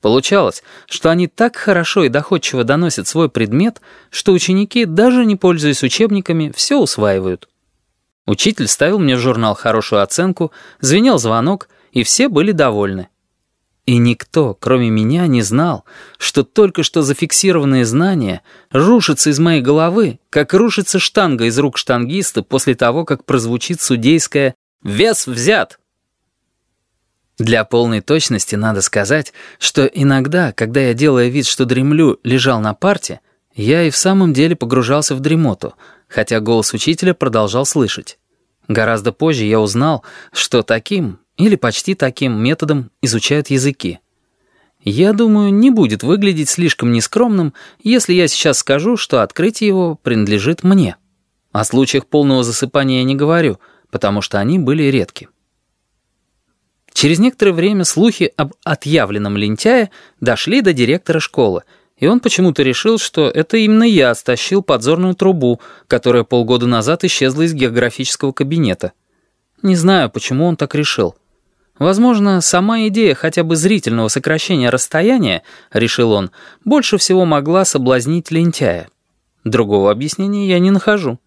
Получалось, что они так хорошо и доходчиво доносят свой предмет, что ученики, даже не пользуясь учебниками, все усваивают. Учитель ставил мне в журнал хорошую оценку, звенел звонок, и все были довольны. И никто, кроме меня, не знал, что только что зафиксированные знания рушатся из моей головы, как рушится штанга из рук штангиста после того, как прозвучит судейское «Вес взят!». Для полной точности надо сказать, что иногда, когда я, делая вид, что дремлю, лежал на парте, я и в самом деле погружался в дремоту, хотя голос учителя продолжал слышать. Гораздо позже я узнал, что таким, или почти таким методом изучают языки. Я думаю, не будет выглядеть слишком нескромным, если я сейчас скажу, что открытие его принадлежит мне. О случаях полного засыпания я не говорю, потому что они были редки. Через некоторое время слухи об отъявленном лентяе дошли до директора школы, и он почему-то решил, что это именно я стащил подзорную трубу, которая полгода назад исчезла из географического кабинета. Не знаю, почему он так решил. Возможно, сама идея хотя бы зрительного сокращения расстояния, решил он, больше всего могла соблазнить лентяя. Другого объяснения я не нахожу.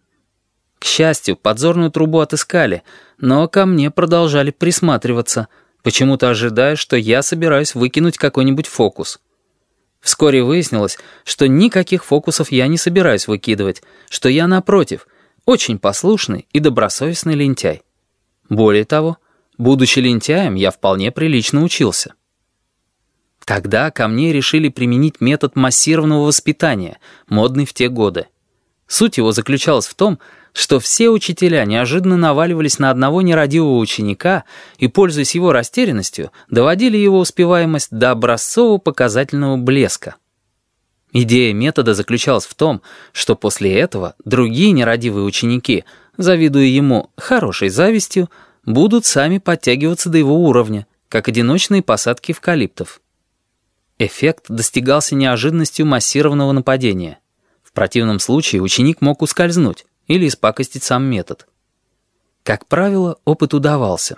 К счастью, подзорную трубу отыскали, но ко мне продолжали присматриваться, почему-то ожидая, что я собираюсь выкинуть какой-нибудь фокус. Вскоре выяснилось, что никаких фокусов я не собираюсь выкидывать, что я, напротив, очень послушный и добросовестный лентяй. Более того, будучи лентяем, я вполне прилично учился. Тогда ко мне решили применить метод массированного воспитания, модный в те годы. Суть его заключалась в том, что все учителя неожиданно наваливались на одного нерадивого ученика и, пользуясь его растерянностью, доводили его успеваемость до образцово-показательного блеска. Идея метода заключалась в том, что после этого другие нерадивые ученики, завидуя ему хорошей завистью, будут сами подтягиваться до его уровня, как одиночные посадки эвкалиптов. Эффект достигался неожиданностью массированного нападения. В противном случае ученик мог ускользнуть или испакостить сам метод. Как правило, опыт удавался.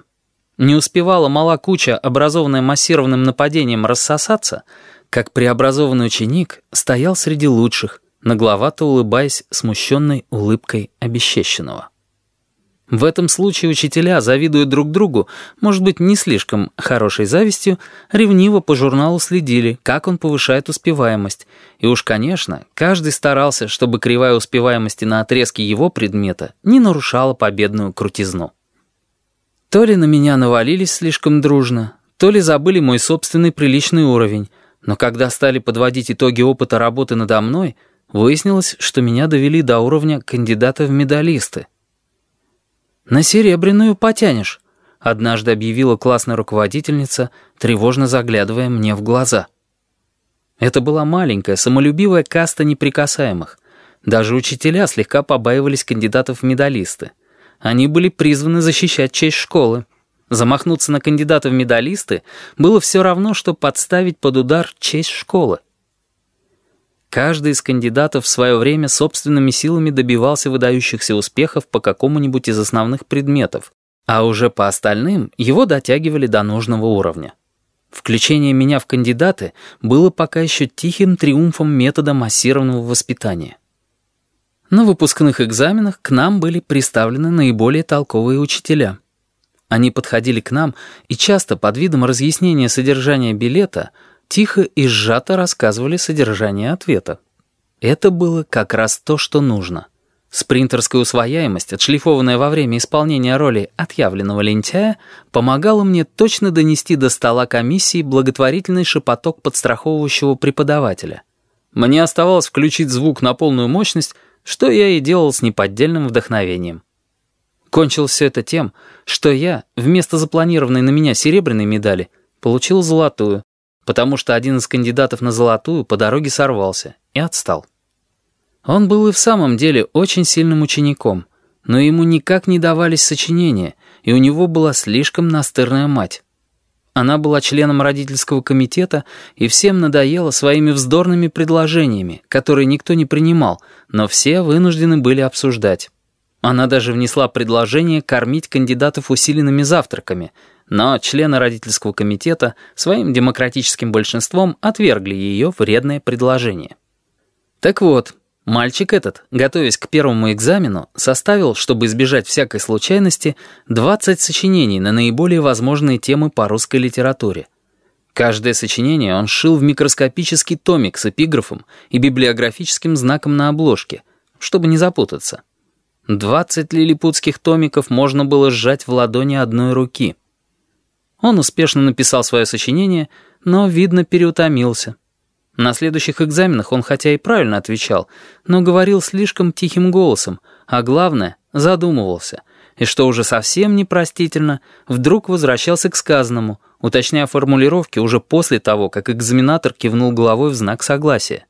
Не успевала мала куча, образованная массированным нападением, рассосаться, как преобразованный ученик стоял среди лучших, нагловато улыбаясь смущенной улыбкой обесчещенного. В этом случае учителя завидуют друг другу, может быть, не слишком хорошей завистью, ревниво по журналу следили, как он повышает успеваемость. И уж, конечно, каждый старался, чтобы кривая успеваемости на отрезке его предмета не нарушала победную крутизну. То ли на меня навалились слишком дружно, то ли забыли мой собственный приличный уровень, но когда стали подводить итоги опыта работы надо мной, выяснилось, что меня довели до уровня кандидата в медалисты. «На серебряную потянешь», — однажды объявила классная руководительница, тревожно заглядывая мне в глаза. Это была маленькая, самолюбивая каста неприкасаемых. Даже учителя слегка побаивались кандидатов в медалисты. Они были призваны защищать честь школы. Замахнуться на кандидата в медалисты было все равно, что подставить под удар честь школы. Каждый из кандидатов в свое время собственными силами добивался выдающихся успехов по какому-нибудь из основных предметов, а уже по остальным его дотягивали до нужного уровня. Включение меня в кандидаты было пока еще тихим триумфом метода массированного воспитания. На выпускных экзаменах к нам были представлены наиболее толковые учителя. Они подходили к нам и часто под видом разъяснения содержания билета – тихо и сжато рассказывали содержание ответа. Это было как раз то, что нужно. Спринтерская усвояемость, отшлифованная во время исполнения роли отъявленного лентяя, помогала мне точно донести до стола комиссии благотворительный шепоток подстраховывающего преподавателя. Мне оставалось включить звук на полную мощность, что я и делал с неподдельным вдохновением. Кончилось все это тем, что я, вместо запланированной на меня серебряной медали, получил золотую, потому что один из кандидатов на золотую по дороге сорвался и отстал. Он был и в самом деле очень сильным учеником, но ему никак не давались сочинения, и у него была слишком настырная мать. Она была членом родительского комитета и всем надоела своими вздорными предложениями, которые никто не принимал, но все вынуждены были обсуждать. Она даже внесла предложение кормить кандидатов усиленными завтраками, но члены родительского комитета своим демократическим большинством отвергли ее вредное предложение. Так вот, мальчик этот, готовясь к первому экзамену, составил, чтобы избежать всякой случайности, 20 сочинений на наиболее возможные темы по русской литературе. Каждое сочинение он шил в микроскопический томик с эпиграфом и библиографическим знаком на обложке, чтобы не запутаться. 20 лилипутских томиков можно было сжать в ладони одной руки. Он успешно написал свое сочинение, но, видно, переутомился. На следующих экзаменах он хотя и правильно отвечал, но говорил слишком тихим голосом, а главное, задумывался, и что уже совсем непростительно, вдруг возвращался к сказанному, уточняя формулировки уже после того, как экзаменатор кивнул головой в знак согласия.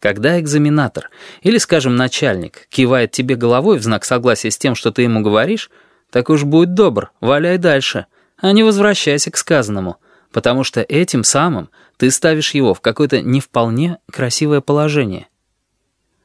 Когда экзаменатор, или, скажем, начальник, кивает тебе головой в знак согласия с тем, что ты ему говоришь, так уж будь добр, валяй дальше, а не возвращайся к сказанному, потому что этим самым ты ставишь его в какое-то не вполне красивое положение.